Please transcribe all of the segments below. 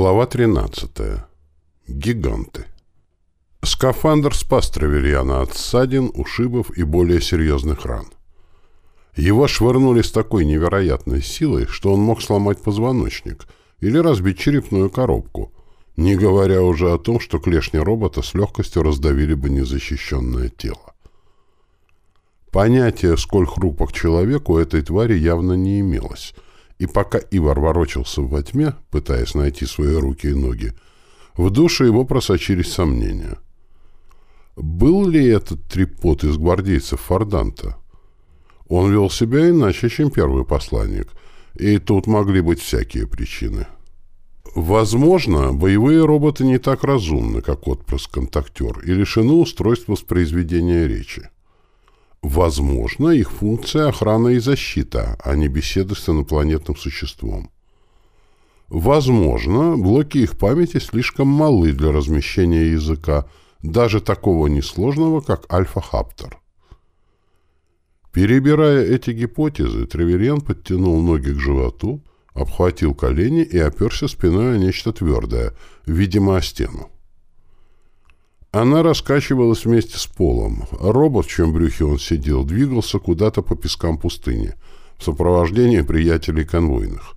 Глава 13. Гиганты. Скафандр спас Треверьяна от ссадин, ушибов и более серьезных ран. Его швырнули с такой невероятной силой, что он мог сломать позвоночник или разбить черепную коробку, не говоря уже о том, что клешни робота с легкостью раздавили бы незащищенное тело. Понятия, сколь хрупок человек, у этой твари явно не имелось — и пока Ивар ворочался во тьме, пытаясь найти свои руки и ноги, в душе его просочились сомнения. Был ли этот трипот из гвардейцев Форданта? Он вел себя иначе, чем первый посланник, и тут могли быть всякие причины. Возможно, боевые роботы не так разумны, как отпрыск-контактер, и лишены устройств воспроизведения речи. Возможно, их функция охрана и защита, а не беседа с инопланетным существом. Возможно, блоки их памяти слишком малы для размещения языка, даже такого несложного, как альфа-хаптер. Перебирая эти гипотезы, Треверьян подтянул ноги к животу, обхватил колени и оперся спиной о нечто твердое, видимо, о стену. Она раскачивалась вместе с полом. Робот, в чем брюхе он сидел, двигался куда-то по пескам пустыни в сопровождении приятелей конвойных.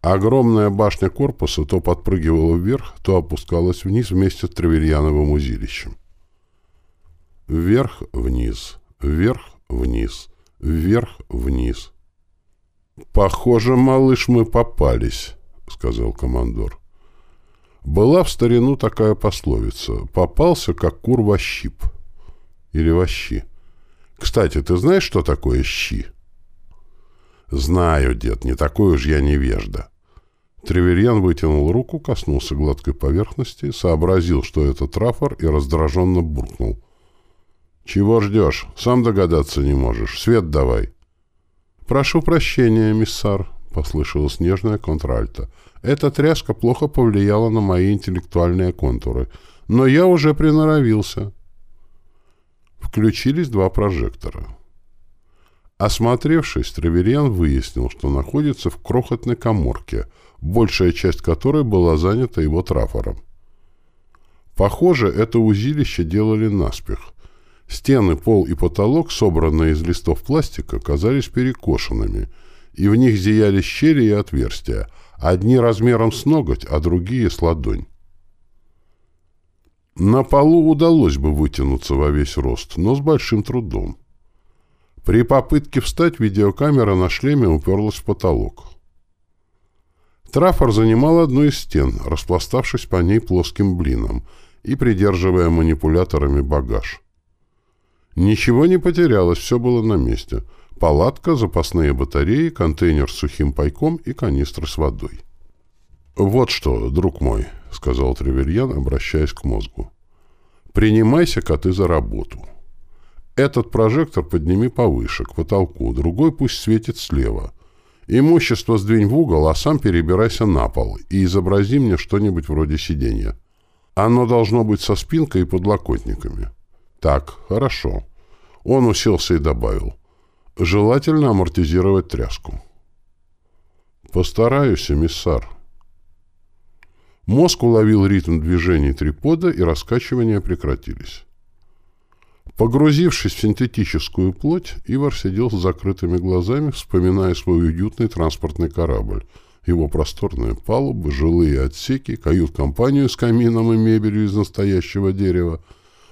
Огромная башня корпуса то подпрыгивала вверх, то опускалась вниз вместе с Траверьяновым узилищем. Вверх-вниз, вверх-вниз, вверх-вниз. «Похоже, малыш, мы попались», — сказал командор. Была в старину такая пословица «попался, как кур во щип» или во щи. Кстати, ты знаешь, что такое щи? Знаю, дед, не такой уж я невежда. Треверьян вытянул руку, коснулся гладкой поверхности, сообразил, что это трафор, и раздраженно буркнул. «Чего ждешь? Сам догадаться не можешь. Свет давай». «Прошу прощения, миссар», — послышалась нежная контральта. Эта тряска плохо повлияла на мои интеллектуальные контуры, но я уже приноровился. Включились два прожектора. Осмотревшись, Треверьян выяснил, что находится в крохотной коморке, большая часть которой была занята его трафором. Похоже, это узилище делали наспех. Стены, пол и потолок, собранные из листов пластика, казались перекошенными, и в них зияли щели и отверстия, Одни размером с ноготь, а другие с ладонь. На полу удалось бы вытянуться во весь рост, но с большим трудом. При попытке встать видеокамера на шлеме уперлась в потолок. Трафор занимал одну из стен, распластавшись по ней плоским блином и придерживая манипуляторами багаж. Ничего не потерялось, все было на месте — Палатка, запасные батареи, контейнер с сухим пайком и канистра с водой. «Вот что, друг мой», — сказал Треверьян, обращаясь к мозгу. «Принимайся-ка ты за работу. Этот прожектор подними повыше, к потолку, другой пусть светит слева. Имущество сдвинь в угол, а сам перебирайся на пол и изобрази мне что-нибудь вроде сиденья. Оно должно быть со спинкой и подлокотниками». «Так, хорошо». Он уселся и добавил — Желательно амортизировать тряску. Постараюсь, эмиссар. Мозг уловил ритм движений трипода, и раскачивания прекратились. Погрузившись в синтетическую плоть, Ивар сидел с закрытыми глазами, вспоминая свой уютный транспортный корабль, его просторные палубы, жилые отсеки, кают-компанию с камином и мебелью из настоящего дерева —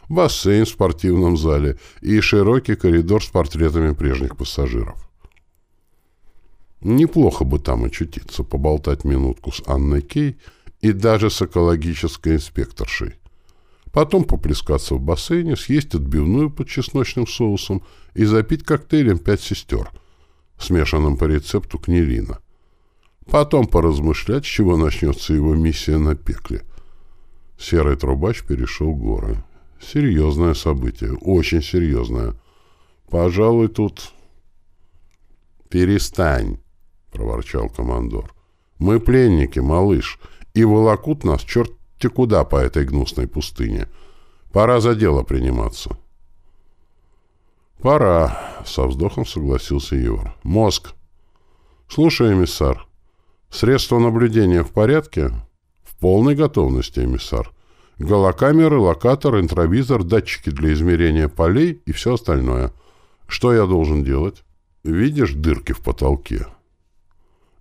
бассейн в спортивном зале и широкий коридор с портретами прежних пассажиров. Неплохо бы там очутиться, поболтать минутку с Анной Кей и даже с экологической инспекторшей. Потом поплескаться в бассейне, съесть отбивную под чесночным соусом и запить коктейлем «Пять сестер», смешанным по рецепту кнелина. Потом поразмышлять, с чего начнется его миссия на пекле. Серый трубач перешел горы. Серьезное событие, очень серьезное. Пожалуй, тут... Перестань, проворчал командор. Мы пленники, малыш, и волокут нас черти куда по этой гнусной пустыне. Пора за дело приниматься. Пора, со вздохом согласился Егор. Мозг. Слушай, эмиссар. Средства наблюдения в порядке? В полной готовности, эмиссар. Голокамеры, локатор, интровизор, датчики для измерения полей и все остальное. Что я должен делать? Видишь дырки в потолке?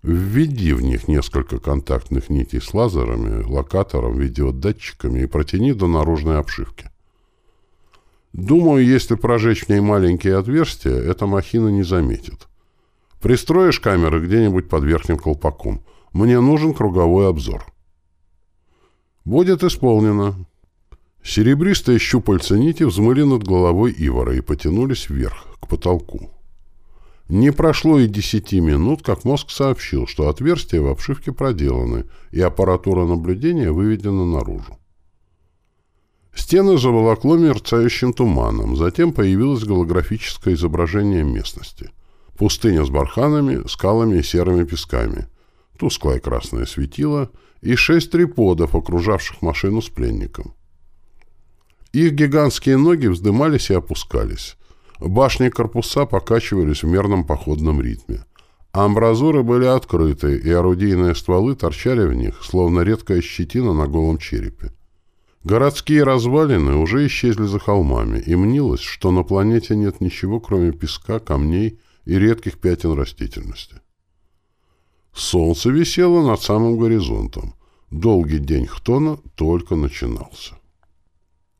Введи в них несколько контактных нитей с лазерами, локатором, видеодатчиками и протяни до наружной обшивки. Думаю, если прожечь в ней маленькие отверстия, эта махина не заметит. Пристроишь камеры где-нибудь под верхним колпаком. Мне нужен круговой обзор. Будет исполнено. Серебристые щупальца нити взмыли над головой Ивара и потянулись вверх, к потолку. Не прошло и десяти минут, как мозг сообщил, что отверстия в обшивке проделаны, и аппаратура наблюдения выведена наружу. Стены заволокло мерцающим туманом, затем появилось голографическое изображение местности — Пустыня с барханами, скалами и серыми песками. Тусклое красное светило и шесть триподов, окружавших машину с пленником. Их гигантские ноги вздымались и опускались. Башни корпуса покачивались в мерном походном ритме. амбразуры были открыты, и орудийные стволы торчали в них, словно редкая щетина на голом черепе. Городские развалины уже исчезли за холмами, и мнилось, что на планете нет ничего, кроме песка, камней и редких пятен растительности. Солнце висело над самым горизонтом. Долгий день Хтона только начинался.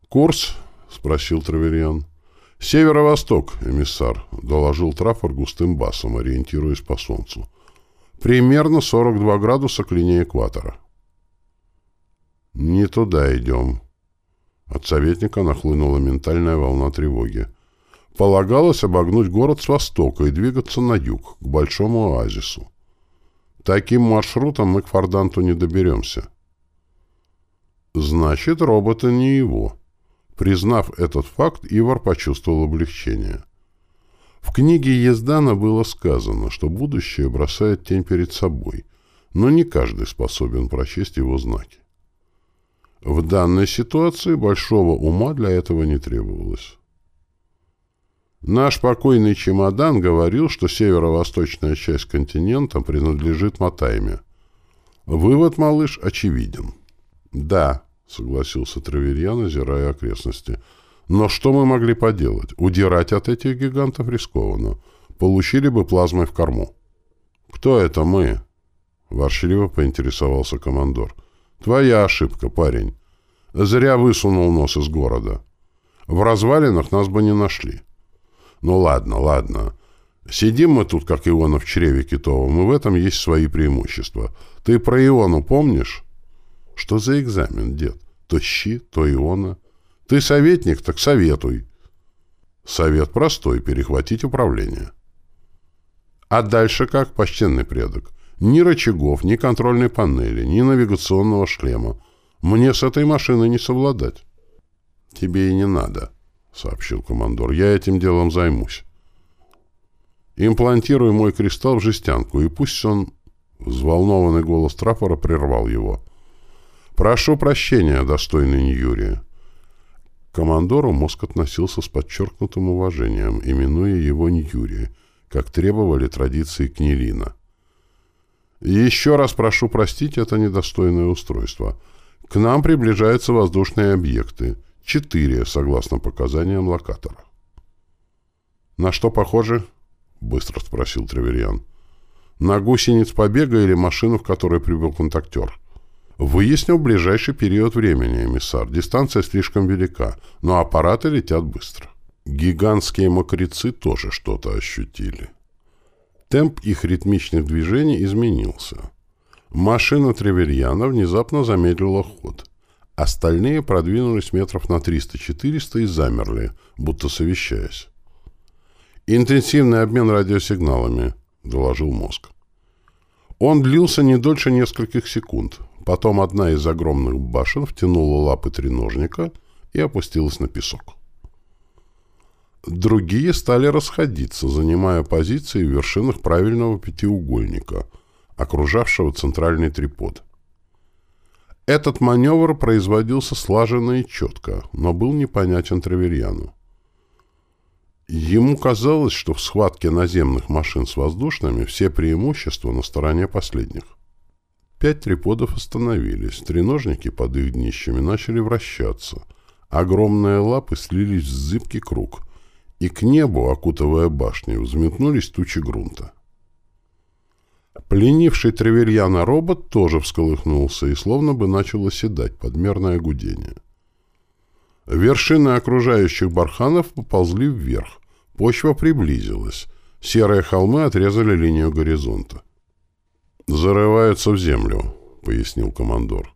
«Курс?» — спросил Траверьян. «Северо-восток, эмиссар», — доложил Трафор густым басом, ориентируясь по солнцу. «Примерно 42 градуса к линии экватора». «Не туда идем». От советника нахлынула ментальная волна тревоги. Полагалось обогнуть город с востока и двигаться на юг, к большому оазису. Таким маршрутом мы к Форданту не доберемся. Значит, роботы не его. Признав этот факт, Ивар почувствовал облегчение. В книге Ездана было сказано, что будущее бросает тень перед собой, но не каждый способен прочесть его знаки. В данной ситуации большого ума для этого не требовалось. Наш покойный чемодан говорил, что северо-восточная часть континента принадлежит Матайме. Вывод, малыш, очевиден. Да, согласился Траверьян, озирая окрестности. Но что мы могли поделать? Удирать от этих гигантов рискованно. Получили бы плазмой в корму. Кто это мы? Воршливо поинтересовался командор. Твоя ошибка, парень. Зря высунул нос из города. В развалинах нас бы не нашли. Ну ладно, ладно. Сидим мы тут, как Иона в чреве китовом, и в этом есть свои преимущества. Ты про Иону помнишь? Что за экзамен, дед? То щи, то Иона. Ты советник, так советуй. Совет простой — перехватить управление. А дальше как, почтенный предок? Ни рычагов, ни контрольной панели, ни навигационного шлема. Мне с этой машиной не совладать. Тебе и не надо. — сообщил командор. «Я этим делом займусь. Имплантируй мой кристалл в жестянку, и пусть он...» Взволнованный голос трапора прервал его. «Прошу прощения, достойный Ньюри». К командору мозг относился с подчеркнутым уважением, именуя его Ньюри, как требовали традиции Книлина. «Еще раз прошу простить это недостойное устройство. К нам приближаются воздушные объекты. Четыре, согласно показаниям локатора. «На что похоже?» — быстро спросил Треверьян. «На гусениц побега или машину, в которой прибыл контактер?» «Выяснил ближайший период времени, эмиссар. Дистанция слишком велика, но аппараты летят быстро». Гигантские мокрецы тоже что-то ощутили. Темп их ритмичных движений изменился. Машина Треверьяна внезапно замедлила ход — Остальные продвинулись метров на 300-400 и замерли, будто совещаясь. «Интенсивный обмен радиосигналами», — доложил мозг. Он длился не дольше нескольких секунд. Потом одна из огромных башен втянула лапы треножника и опустилась на песок. Другие стали расходиться, занимая позиции в вершинах правильного пятиугольника, окружавшего центральный трипод. Этот маневр производился слаженно и четко, но был непонятен Треверьяну. Ему казалось, что в схватке наземных машин с воздушными все преимущества на стороне последних. пять триподов остановились, треножники под их днищами начали вращаться. Огромные лапы слились в зыбкий круг, и к небу, окутывая башню, взметнулись тучи грунта. Пленивший Тревельяна робот тоже всколыхнулся и словно бы начал оседать подмерное гудение. Вершины окружающих барханов поползли вверх. Почва приблизилась. Серые холмы отрезали линию горизонта. «Зарываются в землю», — пояснил командор.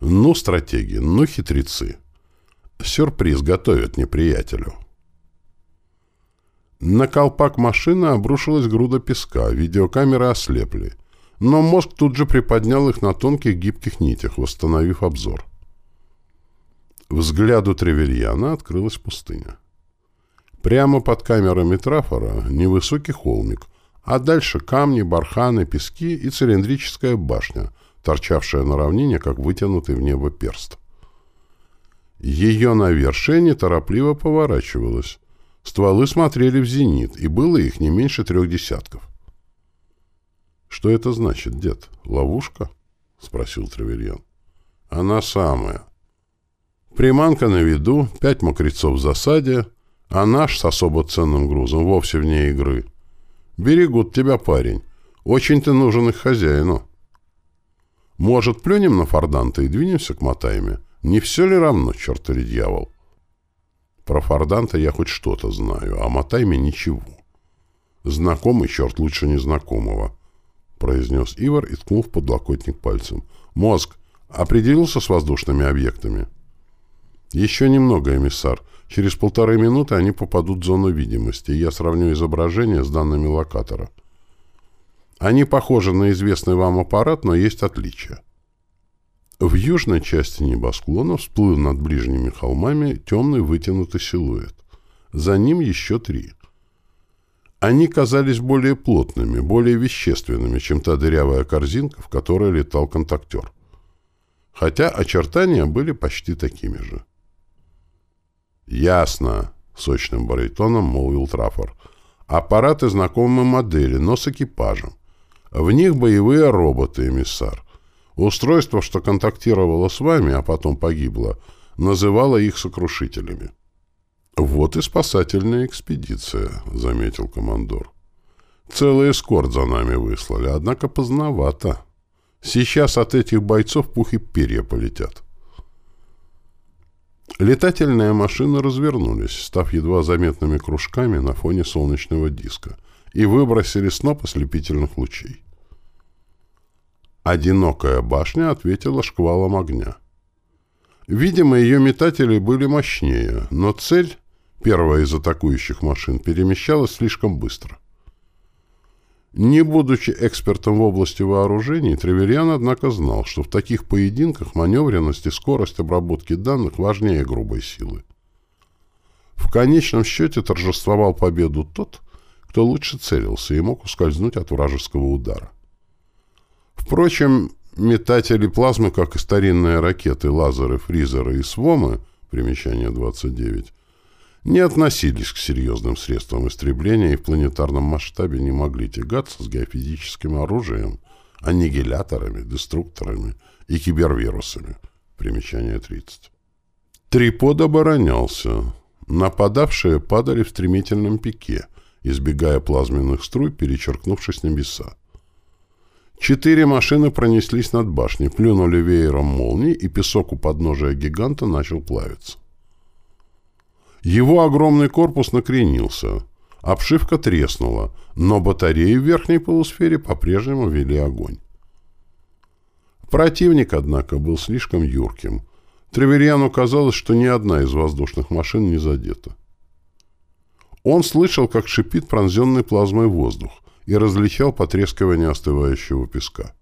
«Ну, стратеги, ну, хитрецы. Сюрприз готовят неприятелю». На колпак машины обрушилась груда песка, видеокамеры ослепли. Но мозг тут же приподнял их на тонких гибких нитях, восстановив обзор. Взгляду Тревельяна открылась пустыня. Прямо под камерами трафора невысокий холмик, а дальше камни, барханы, пески и цилиндрическая башня, торчавшая на равнине, как вытянутый в небо перст. Ее на вершине торопливо поворачивалась. Стволы смотрели в зенит, и было их не меньше трех десятков. «Что это значит, дед? Ловушка?» — спросил Тревельян. «Она самая. Приманка на виду, пять мокрецов в засаде, а наш с особо ценным грузом вовсе вне игры. Берегут тебя, парень. Очень ты нужен их хозяину. Может, плюнем на Форданта и двинемся к Матайме? Не все ли равно, черт или дьявол? Про Форданта я хоть что-то знаю, а Матайме ничего. Знакомый черт лучше незнакомого, произнес Ивар и ткнул в подлокотник пальцем. Мозг определился с воздушными объектами? — «Еще немного, эмиссар. Через полторы минуты они попадут в зону видимости, и я сравню изображение с данными локатора. Они похожи на известный вам аппарат, но есть отличия». В южной части небосклона всплыл над ближними холмами темный вытянутый силуэт. За ним еще три. Они казались более плотными, более вещественными, чем та дырявая корзинка, в которой летал контактер. Хотя очертания были почти такими же. «Ясно», — сочным баритоном молвил Траффор. «Аппараты знакомой модели, но с экипажем. В них боевые роботы, эмиссар. Устройство, что контактировало с вами, а потом погибло, называло их сокрушителями». «Вот и спасательная экспедиция», — заметил командор. «Целый эскорт за нами выслали, однако поздновато. Сейчас от этих бойцов пух и перья полетят». Летательные машины развернулись, став едва заметными кружками на фоне солнечного диска, и выбросили сноп ослепительных лучей. Одинокая башня ответила шквалом огня. Видимо, ее метатели были мощнее, но цель, первая из атакующих машин, перемещалась слишком быстро. Не будучи экспертом в области вооружений, Тревельян, однако, знал, что в таких поединках маневренность и скорость обработки данных важнее грубой силы. В конечном счете торжествовал победу тот, кто лучше целился и мог ускользнуть от вражеского удара. Впрочем, метатели плазмы, как и старинные ракеты, лазеры, фризеры и свомы, примечание 29, не относились к серьезным средствам истребления и в планетарном масштабе не могли тягаться с геофизическим оружием, аннигиляторами, деструкторами и кибервирусами. Примечание 30. Трипод оборонялся. Нападавшие падали в стремительном пике, избегая плазменных струй, перечеркнувшись небеса. Четыре машины пронеслись над башней, плюнули веером молний, и песок у подножия гиганта начал плавиться. Его огромный корпус накренился. Обшивка треснула, но батареи в верхней полусфере по-прежнему вели огонь. Противник, однако, был слишком юрким. Треверьяну казалось, что ни одна из воздушных машин не задета. Он слышал, как шипит пронзенный плазмой воздух и различал потрескивание остывающего песка.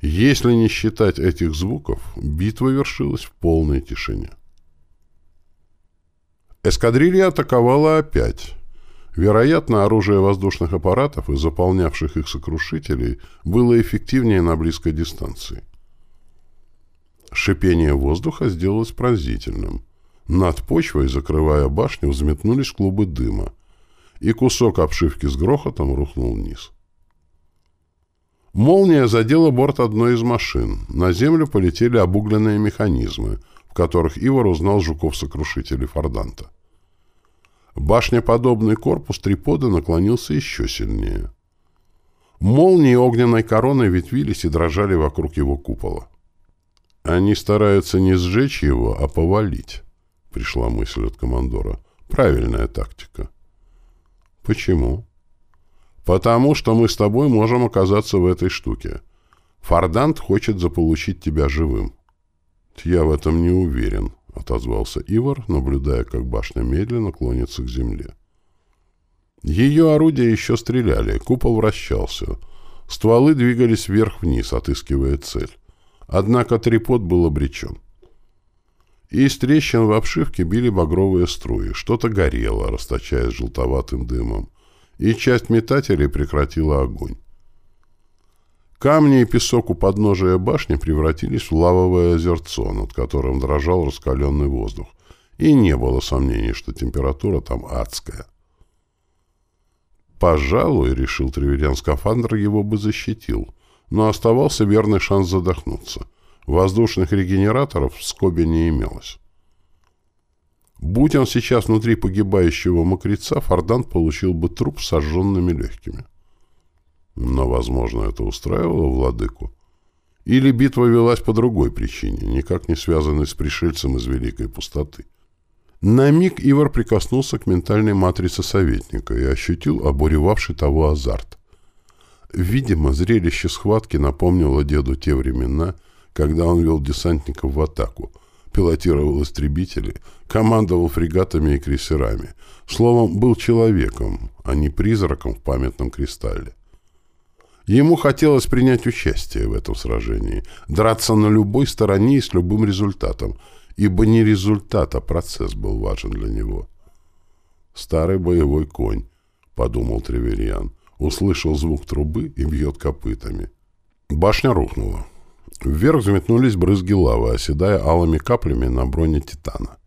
Если не считать этих звуков, битва вершилась в полной тишине. Эскадрилья атаковала опять. Вероятно, оружие воздушных аппаратов и заполнявших их сокрушителей было эффективнее на близкой дистанции. Шипение воздуха сделалось пронзительным. Над почвой, закрывая башню, взметнулись клубы дыма, и кусок обшивки с грохотом рухнул вниз. Молния задела борт одной из машин. На землю полетели обугленные механизмы, в которых Ивар узнал жуков-сокрушителей Форданта. Башнеподобный корпус трипода наклонился еще сильнее. Молнии огненной короной ветвились и дрожали вокруг его купола. Они стараются не сжечь его, а повалить, пришла мысль от командора. Правильная тактика. Почему? Потому что мы с тобой можем оказаться в этой штуке. Фордант хочет заполучить тебя живым. Я в этом не уверен, отозвался Ивар, наблюдая, как башня медленно клонится к земле. Ее орудия еще стреляли, купол вращался. Стволы двигались вверх-вниз, отыскивая цель. Однако трипод был обречен. Из трещин в обшивке били багровые струи. Что-то горело, расточаясь желтоватым дымом. И часть метателей прекратила огонь. Камни и песок у подножия башни превратились в лавовое озерцо, над которым дрожал раскаленный воздух. И не было сомнений, что температура там адская. Пожалуй, решил Тревельян, скафандр его бы защитил, но оставался верный шанс задохнуться. Воздушных регенераторов в скобе не имелось. Будь он сейчас внутри погибающего мокреца, Фордант получил бы труп с сожженными легкими. Но, возможно, это устраивало владыку. Или битва велась по другой причине, никак не связанной с пришельцем из Великой Пустоты. На миг Ивар прикоснулся к ментальной матрице советника и ощутил обуревавший того азарт. Видимо, зрелище схватки напомнило деду те времена, когда он вел десантников в атаку, пилотировал истребители, командовал фрегатами и крейсерами. Словом, был человеком, а не призраком в памятном кристалле. Ему хотелось принять участие в этом сражении, драться на любой стороне и с любым результатом, ибо не результат, а процесс был важен для него. «Старый боевой конь», — подумал Треверьян, услышал звук трубы и бьет копытами. Башня рухнула. Вверх взметнулись брызги лавы, оседая алыми каплями на броне Титана.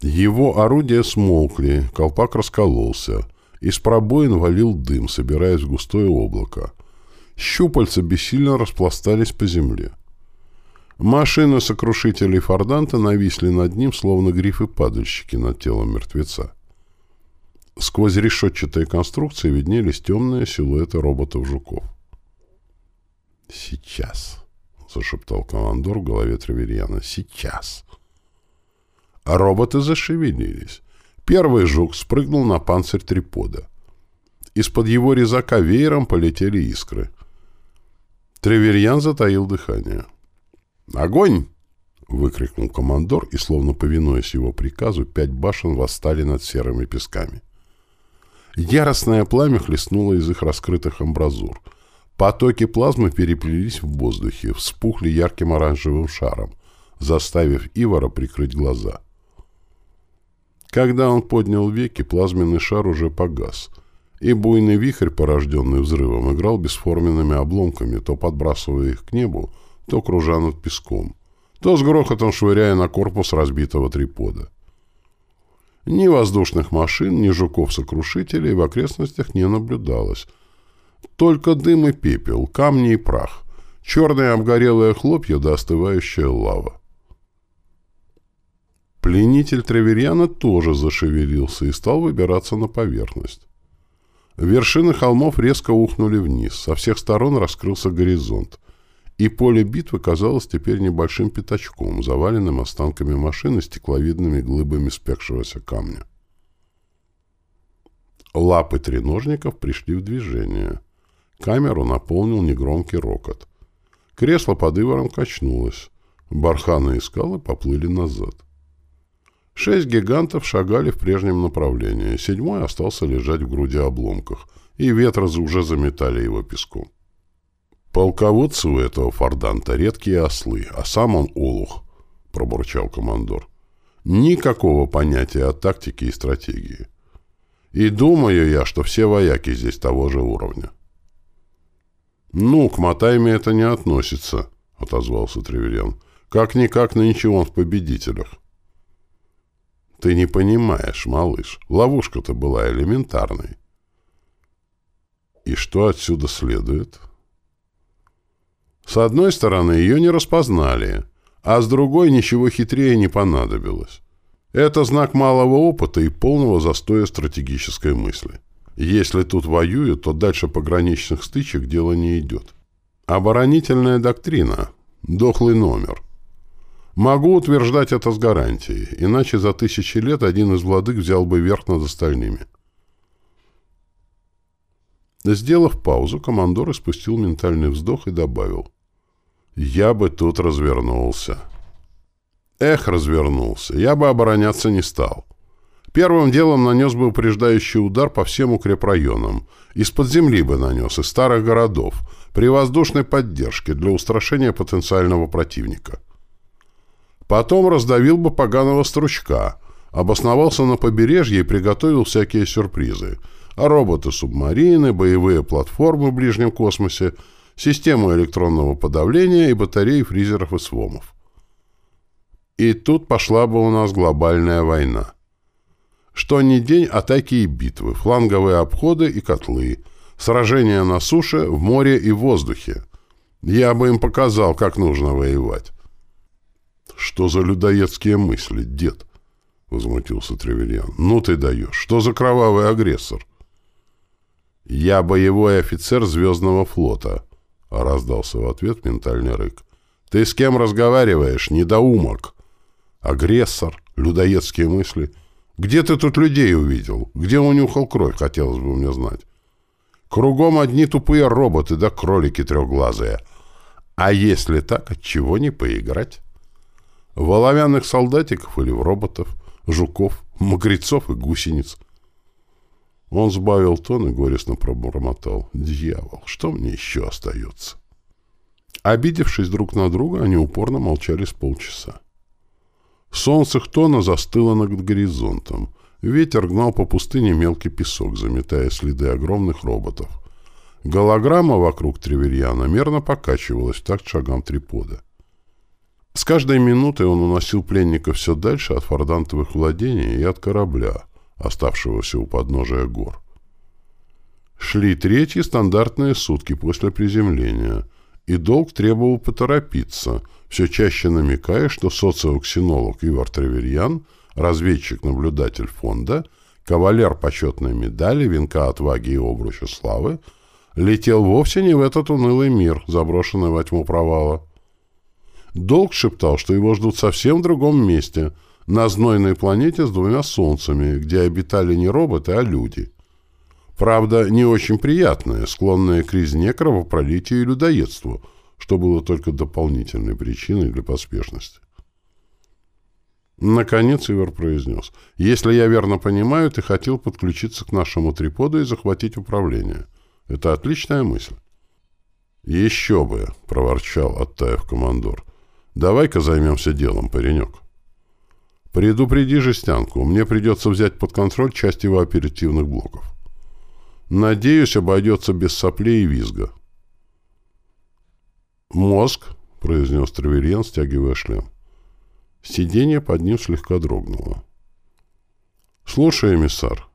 Его орудия смолкли, колпак раскололся. Из пробоин валил дым, собираясь в густое облако. Щупальца бессильно распластались по земле. Машины сокрушителей Форданта нависли над ним, словно грифы-падальщики над телом мертвеца. Сквозь решетчатые конструкции виднелись темные силуэты роботов-жуков. «Сейчас», — зашептал командор в голове Траверьяна, — «сейчас». А роботы зашевелились. Первый жук спрыгнул на панцирь трипода. Из-под его резака веером полетели искры. Треверьян затаил дыхание. «Огонь!» — выкрикнул командор, и, словно повинуясь его приказу, пять башен восстали над серыми песками. Яростное пламя хлестнуло из их раскрытых амбразур — Потоки плазмы переплелись в воздухе, вспухли ярким оранжевым шаром, заставив Ивара прикрыть глаза. Когда он поднял веки, плазменный шар уже погас, и буйный вихрь, порожденный взрывом, играл бесформенными обломками, то подбрасывая их к небу, то кружа над песком, то с грохотом швыряя на корпус разбитого трипода. Ни воздушных машин, ни жуков-сокрушителей в окрестностях не наблюдалось, только дым и пепел, камни и прах, черные обгорелые хлопья да остывающая лава. Пленитель Треверьяна тоже зашевелился и стал выбираться на поверхность. Вершины холмов резко ухнули вниз, со всех сторон раскрылся горизонт, и поле битвы казалось теперь небольшим пятачком, заваленным останками машин и стекловидными глыбами спекшегося камня. Лапы треножников пришли в движение. Камеру наполнил негромкий рокот. Кресло под Ивором качнулось. Барханы и скалы поплыли назад. Шесть гигантов шагали в прежнем направлении. Седьмой остался лежать в груди обломках, и ветры уже заметали его песком. «Полководцы у этого форданта редкие ослы, а сам он олух», — пробурчал командор. «Никакого понятия о тактике и стратегии. И думаю я, что все вояки здесь того же уровня». «Ну, к Матайме это не относится», — отозвался Треверян. «Как-никак нынче он в победителях». «Ты не понимаешь, малыш. Ловушка-то была элементарной». «И что отсюда следует?» С одной стороны, ее не распознали, а с другой ничего хитрее не понадобилось. Это знак малого опыта и полного застоя стратегической мысли. Если тут воюют, то дальше пограничных стычек дело не идет. Оборонительная доктрина. Дохлый номер. Могу утверждать это с гарантией, иначе за тысячи лет один из владык взял бы верх над остальными. Сделав паузу, командор испустил ментальный вздох и добавил. «Я бы тут развернулся». Эх, развернулся. Я бы обороняться не стал. Первым делом нанес бы упреждающий удар по всем укрепрайонам. Из-под земли бы нанес, из старых городов, при воздушной поддержке для устрашения потенциального противника. Потом раздавил бы поганого стручка, обосновался на побережье и приготовил всякие сюрпризы. А роботы-субмарины, боевые платформы в ближнем космосе, систему электронного подавления и батареи фризеров и свомов. И тут пошла бы у нас глобальная война. Что ни день атаки и битвы, фланговые обходы и котлы, сражения на суше, в море и в воздухе. Я бы им показал, как нужно воевать. «Что за людоедские мысли, дед?» — возмутился Тревельян. «Ну ты даешь! Что за кровавый агрессор?» «Я боевой офицер Звездного флота», — раздался в ответ ментальный рык. «Ты с кем разговариваешь, недоумок?» «Агрессор, людоедские мысли. Где ты тут людей увидел? Где унюхал кровь, хотелось бы мне знать?» «Кругом одни тупые роботы да кролики трехглазые. А если так, от чего не поиграть?» В оловянных солдатиков или в роботов, жуков, мокрецов и гусениц. Он сбавил тон и горестно пробормотал. «Дьявол, что мне еще остается?» Обидевшись друг на друга, они упорно молчали с полчаса. Солнце Хтона застыло над горизонтом. Ветер гнал по пустыне мелкий песок, заметая следы огромных роботов. Голограмма вокруг Треверьяна мерно покачивалась в такт шагам трипода. С каждой минутой он уносил пленника все дальше от фордантовых владений и от корабля, оставшегося у подножия гор. Шли третьи стандартные сутки после приземления, и долг требовал поторопиться, все чаще намекая, что социоксинолог Ивар Треверьян, разведчик-наблюдатель фонда, кавалер почетной медали, венка отваги и обруча славы, летел вовсе не в этот унылый мир, заброшенный во тьму провала. Долг шептал, что его ждут совсем в другом месте, на знойной планете с двумя солнцами, где обитали не роботы, а люди. Правда, не очень приятные, склонные к резне, кровопролитию и людоедству, что было только дополнительной причиной для поспешности. Наконец Ивар произнес. «Если я верно понимаю, ты хотел подключиться к нашему триподу и захватить управление. Это отличная мысль». «Еще бы!» — проворчал, оттаив командор. Давай-ка займемся делом, паренек. Предупреди жестянку. Мне придется взять под контроль часть его оперативных блоков. Надеюсь, обойдется без соплей и визга. «Мозг», — произнес Траверьян, стягивая шлем. Сиденье под ним слегка дрогнуло. «Слушай, эмиссар,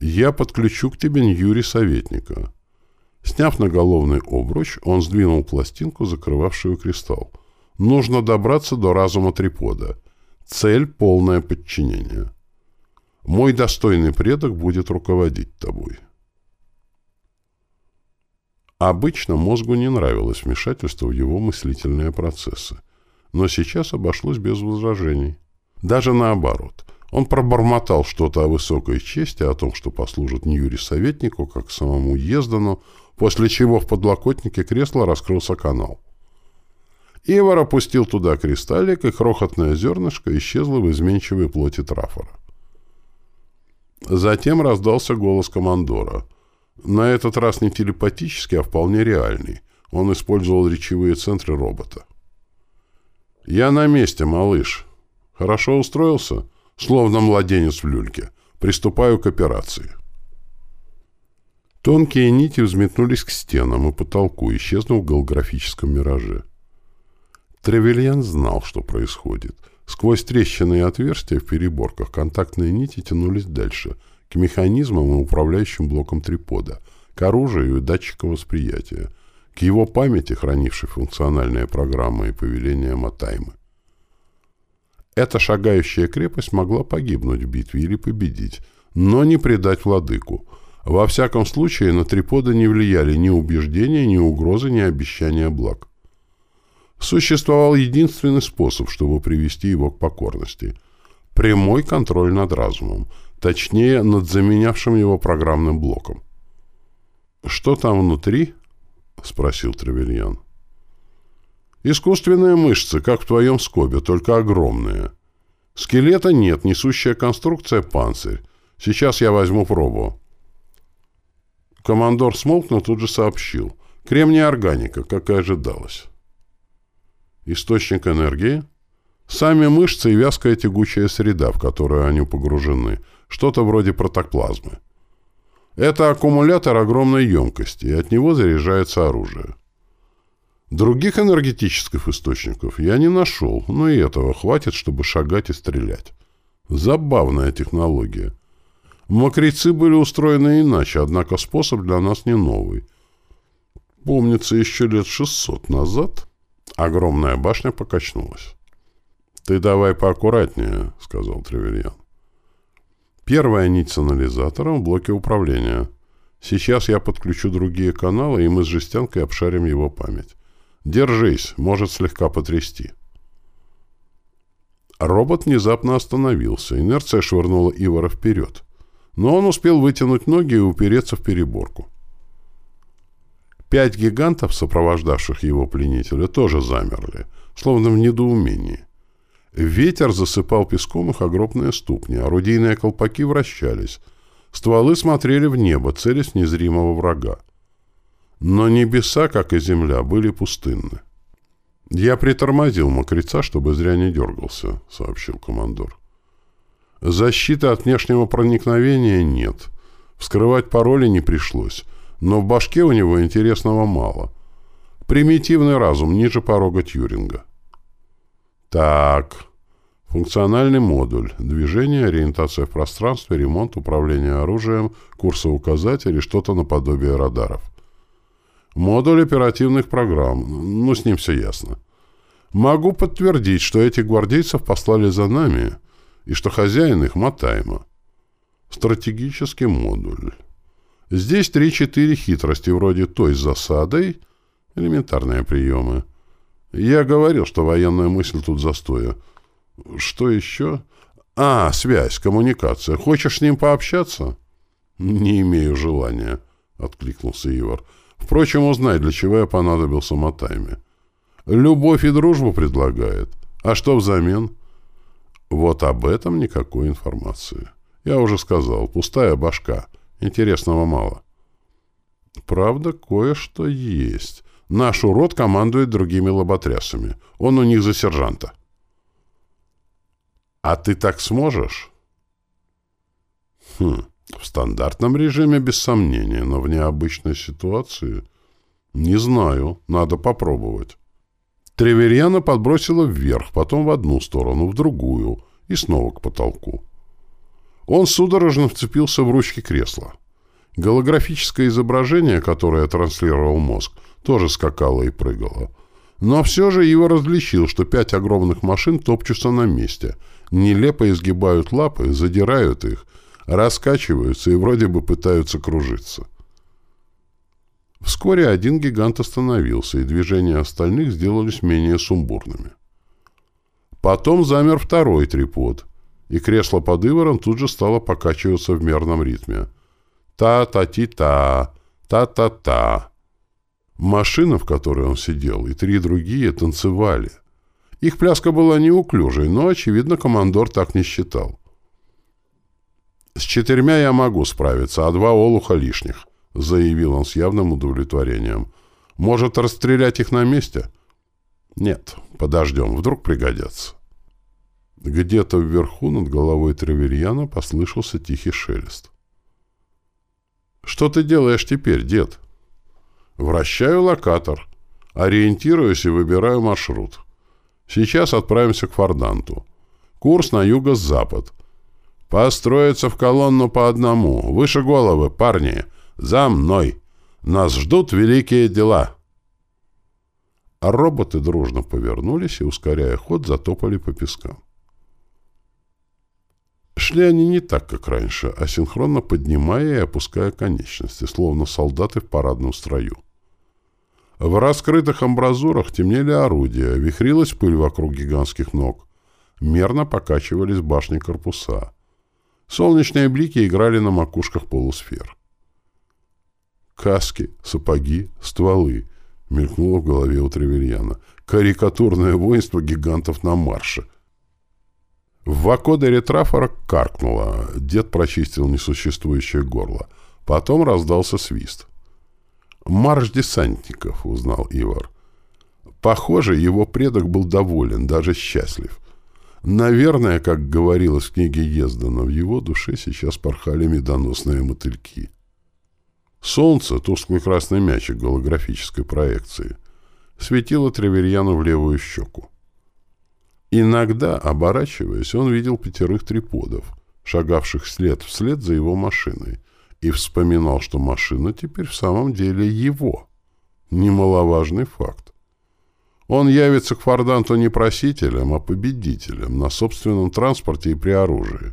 я подключу к тебе Ньюри советника». Сняв наголовный обруч, он сдвинул пластинку, закрывавшую кристалл. Нужно добраться до разума трипода. Цель — полное подчинение. Мой достойный предок будет руководить тобой. Обычно мозгу не нравилось вмешательство в его мыслительные процессы. Но сейчас обошлось без возражений. Даже наоборот. Он пробормотал что-то о высокой чести, о том, что послужит Ньюри советнику, как самому Ездану, после чего в подлокотнике кресла раскрылся канал. Ивар опустил туда кристаллик, и крохотное зернышко исчезло в изменчивой плоти трафора. Затем раздался голос командора. На этот раз не телепатический, а вполне реальный. Он использовал речевые центры робота. «Я на месте, малыш. Хорошо устроился? Словно младенец в люльке. Приступаю к операции». Тонкие нити взметнулись к стенам и потолку, исчезнув в голографическом мираже. Тревельян знал, что происходит. Сквозь трещины и отверстия в переборках контактные нити тянулись дальше, к механизмам и управляющим блокам трипода, к оружию и датчикам восприятия, к его памяти, хранившей функциональные программы и повеления Матаймы. Эта шагающая крепость могла погибнуть в битве или победить, но не предать владыку. Во всяком случае, на трипода не влияли ни убеждения, ни угрозы, ни обещания благ. Существовал единственный способ, чтобы привести его к покорности – прямой контроль над разумом, точнее, над заменявшим его программным блоком. «Что там внутри?» — спросил Тревельян. «Искусственные мышцы, как в твоем скобе, только огромные. Скелета нет, несущая конструкция — панцирь. Сейчас я возьму пробу». Командор смолк, но тут же сообщил. «Кремний органика, как и ожидалось». «Источник энергии?» «Сами мышцы и вязкая тягучая среда, в которую они погружены. Что-то вроде протоплазмы». Это аккумулятор огромной емкости, и от него заряжается оружие. Других энергетических источников я не нашел, но и этого хватит, чтобы шагать и стрелять. Забавная технология. Мокрецы были устроены иначе, однако способ для нас не новый. Помнится, еще лет 600 назад огромная башня покачнулась. «Ты давай поаккуратнее», — сказал Тревельян. Первая нить с анализатором в блоке управления. Сейчас я подключу другие каналы, и мы с жестянкой обшарим его память. Держись, может слегка потрясти. Робот внезапно остановился. Инерция швырнула Ивара вперед. Но он успел вытянуть ноги и упереться в переборку. Пять гигантов, сопровождавших его пленителя, тоже замерли, словно в недоумении. Ветер засыпал песком их огромные ступни, орудийные колпаки вращались. Стволы смотрели в небо, целясь незримого врага. Но небеса, как и земля, были пустынны. «Я притормозил мокреца, чтобы зря не дергался», — сообщил командор. «Защиты от внешнего проникновения нет. Вскрывать пароли не пришлось, но в башке у него интересного мало. Примитивный разум ниже порога Тьюринга». Так. Функциональный модуль. Движение, ориентация в пространстве, ремонт, управление оружием, курсоуказатели, что-то наподобие радаров. Модуль оперативных программ. Ну, с ним все ясно. Могу подтвердить, что этих гвардейцев послали за нами, и что хозяин их Матайма. Стратегический модуль. Здесь 3-4 хитрости вроде той с засадой, элементарные приемы, я говорил, что военная мысль тут застоя. Что еще? А, связь, коммуникация. Хочешь с ним пообщаться? Не имею желания, откликнулся Ивар. Впрочем, узнай, для чего я понадобился Матайме. Любовь и дружбу предлагает. А что взамен? Вот об этом никакой информации. Я уже сказал, пустая башка. Интересного мало. Правда, кое-что есть. Наш урод командует другими лоботрясами. Он у них за сержанта. А ты так сможешь? Хм, в стандартном режиме без сомнения, но в необычной ситуации... Не знаю, надо попробовать. Треверьяна подбросила вверх, потом в одну сторону, в другую и снова к потолку. Он судорожно вцепился в ручки кресла. Голографическое изображение, которое транслировал мозг, тоже скакала и прыгала. Но все же его различил, что пять огромных машин топчутся на месте, нелепо изгибают лапы, задирают их, раскачиваются и вроде бы пытаются кружиться. Вскоре один гигант остановился, и движения остальных сделались менее сумбурными. Потом замер второй трипод, и кресло под Ивором тут же стало покачиваться в мерном ритме. Та-та-ти-та, та-та-та. Машина, в которой он сидел, и три другие танцевали. Их пляска была неуклюжей, но, очевидно, командор так не считал. «С четырьмя я могу справиться, а два олуха лишних», — заявил он с явным удовлетворением. «Может, расстрелять их на месте?» «Нет, подождем, вдруг пригодятся». Где-то вверху над головой Треверьяна послышался тихий шелест. «Что ты делаешь теперь, дед?» Вращаю локатор. Ориентируюсь и выбираю маршрут. Сейчас отправимся к Форданту. Курс на юго-запад. Построиться в колонну по одному. Выше головы, парни. За мной. Нас ждут великие дела. а роботы дружно повернулись и, ускоряя ход, затопали по пескам. Шли они не так, как раньше, а синхронно поднимая и опуская конечности, словно солдаты в парадном строю. В раскрытых амбразурах темнели орудия, вихрилась пыль вокруг гигантских ног. Мерно покачивались башни корпуса. Солнечные блики играли на макушках полусфер. Каски, сапоги, стволы — мелькнуло в голове у Тревельяна. Карикатурное воинство гигантов на марше. В вакодере трафора каркнуло. Дед прочистил несуществующее горло. Потом раздался свист. «Марш десантников», — узнал Ивар. Похоже, его предок был доволен, даже счастлив. Наверное, как говорилось в книге Ездана, в его душе сейчас порхали медоносные мотыльки. Солнце, тусклый красный мячик голографической проекции, светило Треверьяну в левую щеку. Иногда, оборачиваясь, он видел пятерых триподов, шагавших след вслед за его машиной, и вспоминал, что машина теперь в самом деле его. Немаловажный факт. Он явится к Форданту не просителем, а победителем на собственном транспорте и при оружии.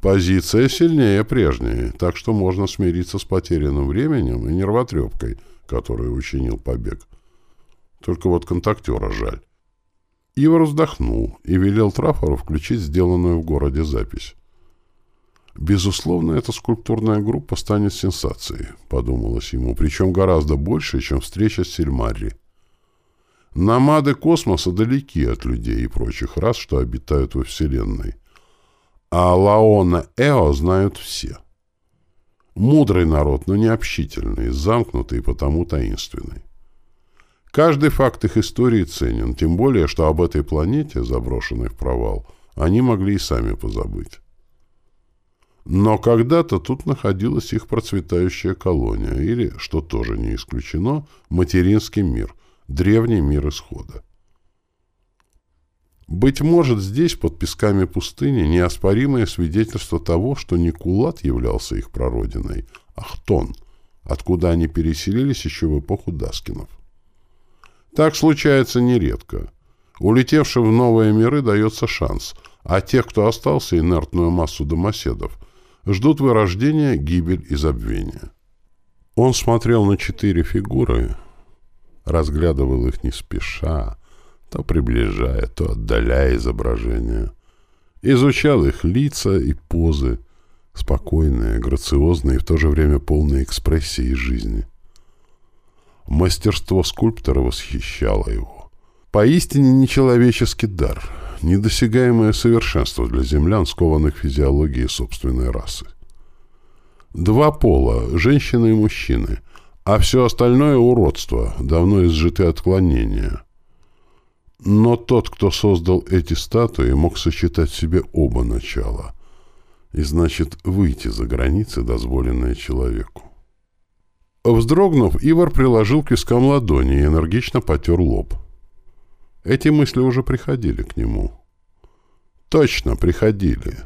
Позиция сильнее прежней, так что можно смириться с потерянным временем и нервотрепкой, которую учинил побег. Только вот контактера жаль. Ивар вздохнул и велел Трафору включить сделанную в городе запись. «Безусловно, эта скульптурная группа станет сенсацией», — подумалось ему, причем гораздо больше, чем встреча с Сельмарри. Намады космоса далеки от людей и прочих рас, что обитают во Вселенной а Лаона Эо знают все. Мудрый народ, но не общительный, замкнутый и потому таинственный. Каждый факт их истории ценен, тем более, что об этой планете, заброшенной в провал, они могли и сами позабыть. Но когда-то тут находилась их процветающая колония, или, что тоже не исключено, материнский мир, древний мир исхода. Быть может, здесь, под песками пустыни, неоспоримое свидетельство того, что не Кулат являлся их прародиной, а Хтон, откуда они переселились еще в эпоху Даскинов. Так случается нередко. Улетевшим в новые миры дается шанс, а тех, кто остался, инертную массу домоседов, ждут вырождения, гибель и забвения. Он смотрел на четыре фигуры, разглядывал их не спеша, то приближая, то отдаляя изображение. Изучал их лица и позы, спокойные, грациозные и в то же время полные экспрессии жизни. Мастерство скульптора восхищало его. Поистине нечеловеческий дар, недосягаемое совершенство для землян, скованных физиологией собственной расы. Два пола, женщины и мужчины, а все остальное — уродство, давно изжитые отклонения — но тот, кто создал эти статуи, мог сочетать в себе оба начала. И значит, выйти за границы, дозволенные человеку. Вздрогнув, Ивар приложил к вискам ладони и энергично потер лоб. Эти мысли уже приходили к нему. Точно, приходили.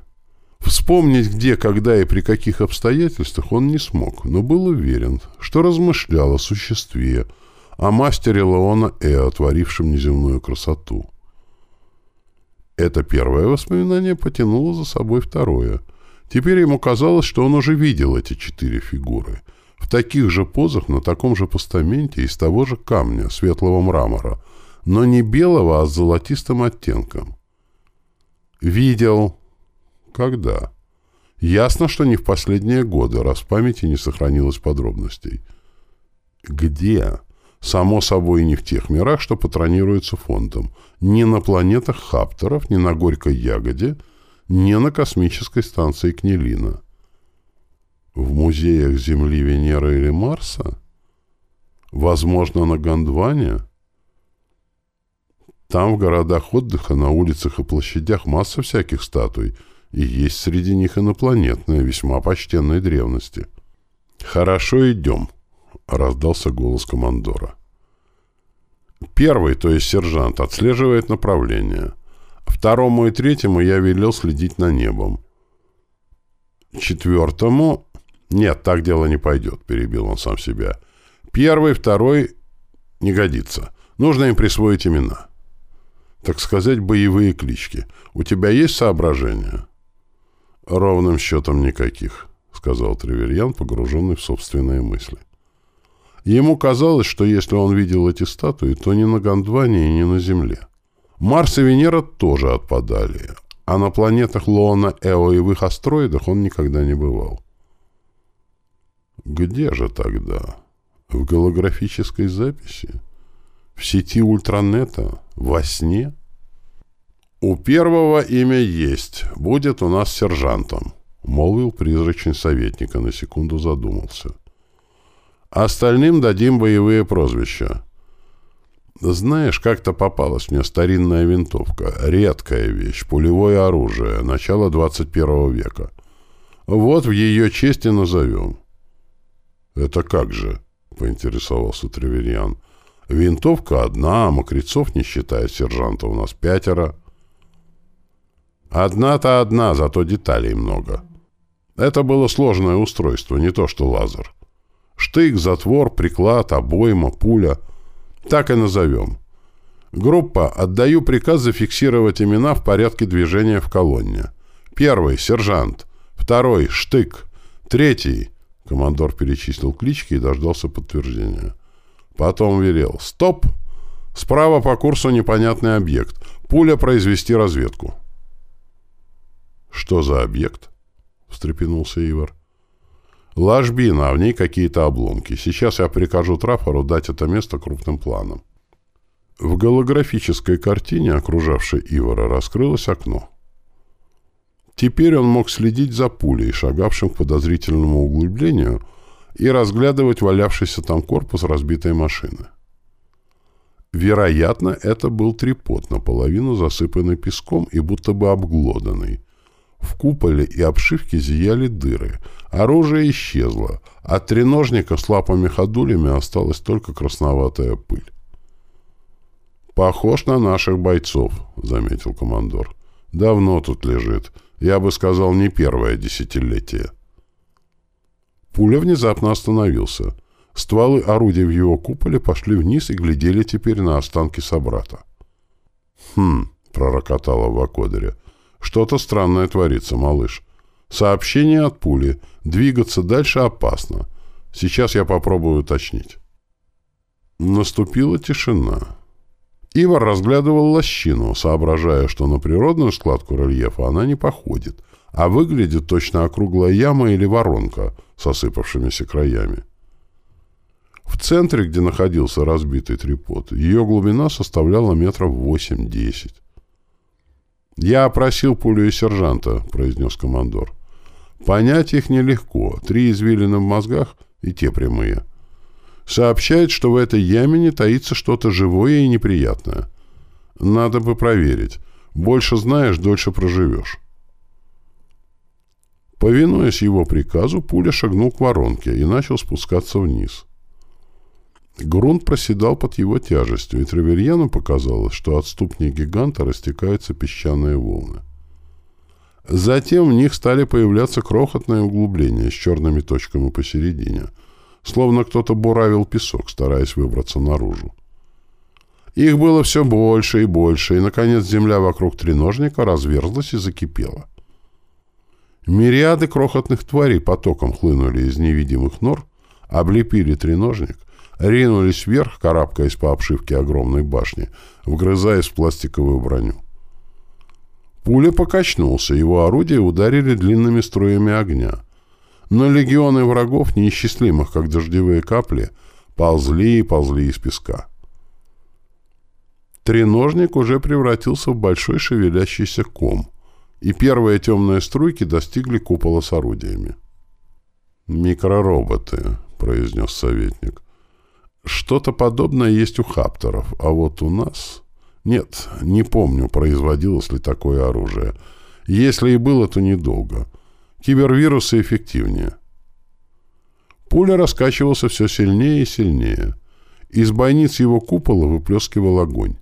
Вспомнить, где, когда и при каких обстоятельствах он не смог, но был уверен, что размышлял о существе, о мастере Леона Эо, творившем неземную красоту. Это первое воспоминание потянуло за собой второе. Теперь ему казалось, что он уже видел эти четыре фигуры. В таких же позах, на таком же постаменте, из того же камня, светлого мрамора, но не белого, а с золотистым оттенком. Видел. Когда? Ясно, что не в последние годы, раз в памяти не сохранилось подробностей. Где? Само собой, не в тех мирах, что патронируются фондом. Ни на планетах Хаптеров, ни на Горькой Ягоде, ни на космической станции Кнелина. В музеях Земли, Венеры или Марса? Возможно, на Гондване? Там, в городах отдыха, на улицах и площадях масса всяких статуй, и есть среди них инопланетные, весьма почтенной древности. «Хорошо, идем», — раздался голос командора. Первый, то есть сержант, отслеживает направление. Второму и третьему я велел следить на небом. Четвертому... Нет, так дело не пойдет, перебил он сам себя. Первый, второй... Не годится. Нужно им присвоить имена. Так сказать, боевые клички. У тебя есть соображения? Ровным счетом никаких, сказал Треверьян, погруженный в собственные мысли. Ему казалось, что если он видел эти статуи, то ни на Гондване и ни на Земле. Марс и Венера тоже отпадали, а на планетах Лоона, Эо и в их астероидах он никогда не бывал. Где же тогда? В голографической записи? В сети ультранета? Во сне? У первого имя есть. Будет у нас сержантом, молвил призрачный советник и на секунду задумался. Остальным дадим боевые прозвища. Знаешь, как-то попалась мне старинная винтовка. Редкая вещь, пулевое оружие, начало 21 века. Вот в ее честь и назовем. «Это как же?» — поинтересовался Треверьян. «Винтовка одна, а мокрецов, не считая сержанта, у нас пятеро». «Одна-то одна, зато деталей много. Это было сложное устройство, не то что лазер. Штык, затвор, приклад, обойма, пуля. Так и назовем. Группа, отдаю приказ зафиксировать имена в порядке движения в колонне. Первый — сержант. Второй — штык. Третий — Командор перечислил клички и дождался подтверждения. Потом велел. «Стоп! Справа по курсу непонятный объект. Пуля произвести разведку». «Что за объект?» — встрепенулся Ивар. «Ложбина, а в ней какие-то обломки. Сейчас я прикажу Трафору дать это место крупным планом». В голографической картине, окружавшей Ивара, раскрылось окно. Теперь он мог следить за пулей, шагавшим к подозрительному углублению, и разглядывать валявшийся там корпус разбитой машины. Вероятно, это был трипод, наполовину засыпанный песком и будто бы обглоданный. В куполе и обшивке зияли дыры. Оружие исчезло. От треножника с лапами-ходулями осталась только красноватая пыль. «Похож на наших бойцов», — заметил командор. «Давно тут лежит. Я бы сказал, не первое десятилетие. Пуля внезапно остановился. Стволы орудий в его куполе пошли вниз и глядели теперь на останки собрата. «Хм», — пророкотала Вакодере, — «что-то странное творится, малыш. Сообщение от пули. Двигаться дальше опасно. Сейчас я попробую уточнить». Наступила тишина. Ивар разглядывал лощину, соображая, что на природную складку рельефа она не походит, а выглядит точно округлая яма или воронка с осыпавшимися краями. В центре, где находился разбитый трипод, ее глубина составляла метров 8-10. «Я опросил пулю и сержанта», — произнес командор. «Понять их нелегко. Три извилины в мозгах и те прямые» сообщает, что в этой яме не таится что-то живое и неприятное. Надо бы проверить. Больше знаешь, дольше проживешь. Повинуясь его приказу, пуля шагнул к воронке и начал спускаться вниз. Грунт проседал под его тяжестью, и Траверьяну показалось, что от ступни гиганта растекаются песчаные волны. Затем в них стали появляться крохотные углубления с черными точками посередине — словно кто-то буравил песок, стараясь выбраться наружу. Их было все больше и больше, и, наконец, земля вокруг треножника разверзлась и закипела. Мириады крохотных тварей потоком хлынули из невидимых нор, облепили треножник, ринулись вверх, карабкаясь по обшивке огромной башни, вгрызаясь в пластиковую броню. Пуля покачнулся, его орудия ударили длинными струями огня, но легионы врагов, неисчислимых, как дождевые капли, ползли и ползли из песка. Треножник уже превратился в большой шевелящийся ком, и первые темные струйки достигли купола с орудиями. «Микророботы», — произнес советник. «Что-то подобное есть у хаптеров, а вот у нас...» «Нет, не помню, производилось ли такое оружие. Если и было, то недолго. Кибервирусы эффективнее. Пуля раскачивался все сильнее и сильнее. Из бойниц его купола выплескивал огонь.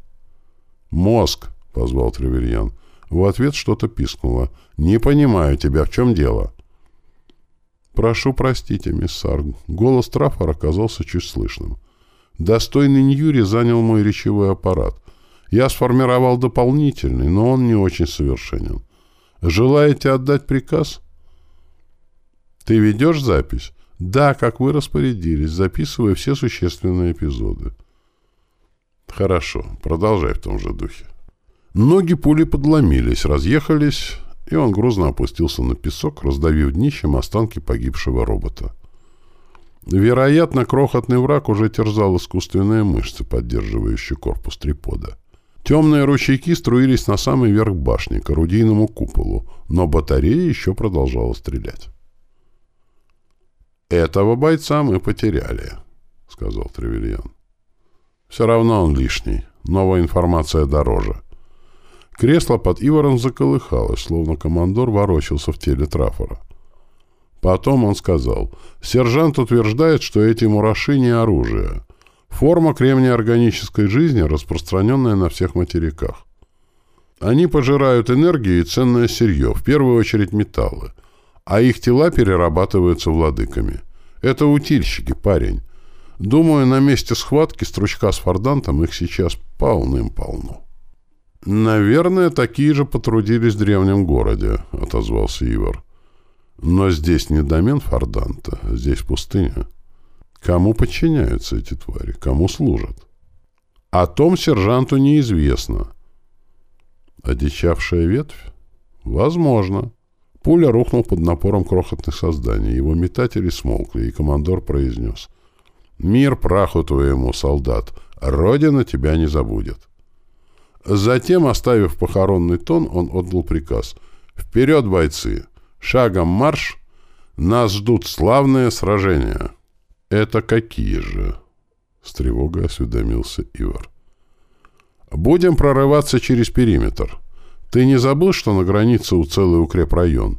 «Мозг!» — позвал Треверьян. В ответ что-то пискнуло. «Не понимаю тебя. В чем дело?» «Прошу простите, мисс Сарг». Голос Траффора оказался чуть слышным. Достойный Ньюри занял мой речевой аппарат. Я сформировал дополнительный, но он не очень совершенен. Желаете отдать приказ? Ты ведешь запись? Да, как вы распорядились, записывая все существенные эпизоды. Хорошо, продолжай в том же духе. Ноги пули подломились, разъехались, и он грузно опустился на песок, раздавив днищем останки погибшего робота. Вероятно, крохотный враг уже терзал искусственные мышцы, поддерживающие корпус трипода. Темные ручейки струились на самый верх башни, к орудийному куполу, но батарея еще продолжала стрелять. «Этого бойца мы потеряли», — сказал Тревельян. «Все равно он лишний. Новая информация дороже». Кресло под Ивором заколыхалось, словно командор ворочался в теле трафора. Потом он сказал, «Сержант утверждает, что эти мураши не оружие. Форма кремния-органической жизни, распространенная на всех материках. Они пожирают энергию и ценное сырье, в первую очередь металлы, а их тела перерабатываются владыками. Это утильщики, парень. Думаю, на месте схватки стручка с фордантом их сейчас полным-полно». «Наверное, такие же потрудились в древнем городе», — отозвался Ивар. «Но здесь не домен Форданта, здесь пустыня. Кому подчиняются эти твари? Кому служат?» «О том сержанту неизвестно». «Одичавшая ветвь? Возможно». Пуля рухнул под напором крохотных созданий. Его метатели смолкли, и командор произнес. «Мир праху твоему, солдат! Родина тебя не забудет!» Затем, оставив похоронный тон, он отдал приказ. «Вперед, бойцы! Шагом марш! Нас ждут славные сражения!» «Это какие же?» — с тревогой осведомился Ивар. «Будем прорываться через периметр. Ты не забыл, что на границе у целый укрепрайон?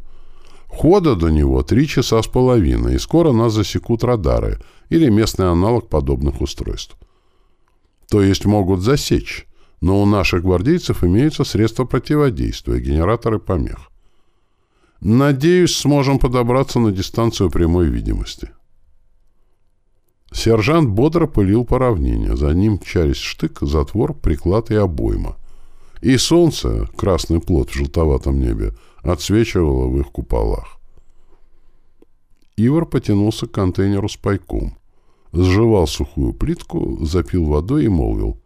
Хода до него три часа с половиной, и скоро нас засекут радары или местный аналог подобных устройств. То есть могут засечь» но у наших гвардейцев имеются средства противодействия, генераторы помех. Надеюсь, сможем подобраться на дистанцию прямой видимости. Сержант бодро пылил по равнине. За ним мчались штык, затвор, приклад и обойма. И солнце, красный плод в желтоватом небе, отсвечивало в их куполах. Ивар потянулся к контейнеру с пайком. Сживал сухую плитку, запил водой и молвил.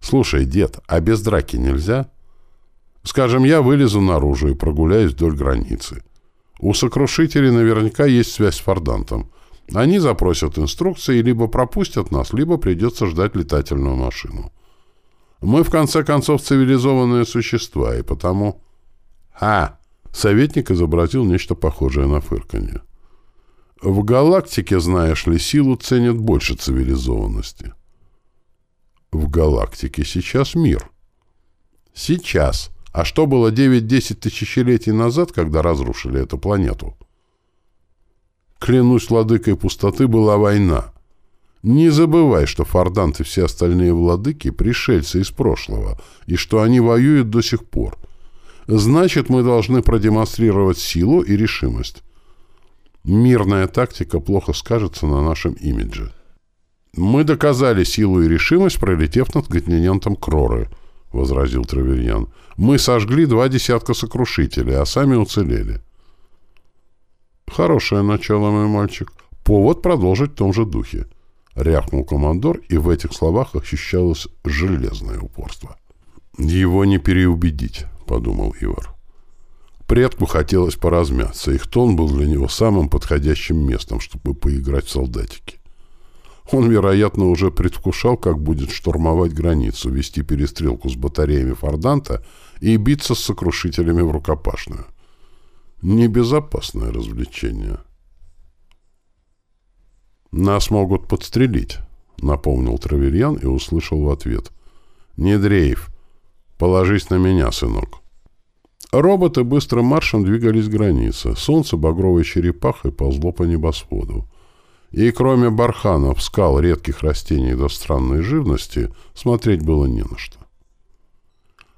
«Слушай, дед, а без драки нельзя?» «Скажем, я вылезу наружу и прогуляюсь вдоль границы. У сокрушителей наверняка есть связь с Фордантом. Они запросят инструкции и либо пропустят нас, либо придется ждать летательную машину. Мы, в конце концов, цивилизованные существа, и потому...» «А!» — советник изобразил нечто похожее на фырканье. «В галактике, знаешь ли, силу ценят больше цивилизованности». В галактике сейчас мир. Сейчас. А что было 9-10 тысячелетий назад, когда разрушили эту планету? Клянусь владыкой пустоты, была война. Не забывай, что Фордант и все остальные владыки — пришельцы из прошлого, и что они воюют до сих пор. Значит, мы должны продемонстрировать силу и решимость. Мирная тактика плохо скажется на нашем имидже. «Мы доказали силу и решимость, пролетев над континентом Кроры», — возразил Траверьян. «Мы сожгли два десятка сокрушителей, а сами уцелели». «Хорошее начало, мой мальчик. Повод продолжить в том же духе», — рявкнул командор, и в этих словах ощущалось железное упорство. «Его не переубедить», — подумал Ивар. Предку хотелось поразмяться, их тон был для него самым подходящим местом, чтобы поиграть в солдатики. Он, вероятно, уже предвкушал, как будет штурмовать границу, вести перестрелку с батареями Форданта и биться с сокрушителями в рукопашную. Небезопасное развлечение. «Нас могут подстрелить», — напомнил Траверьян и услышал в ответ. «Не дрейф. Положись на меня, сынок». Роботы быстрым маршем двигались к границе. Солнце багровой черепахой ползло по небосводу. И кроме барханов, скал, редких растений до странной живности, смотреть было не на что.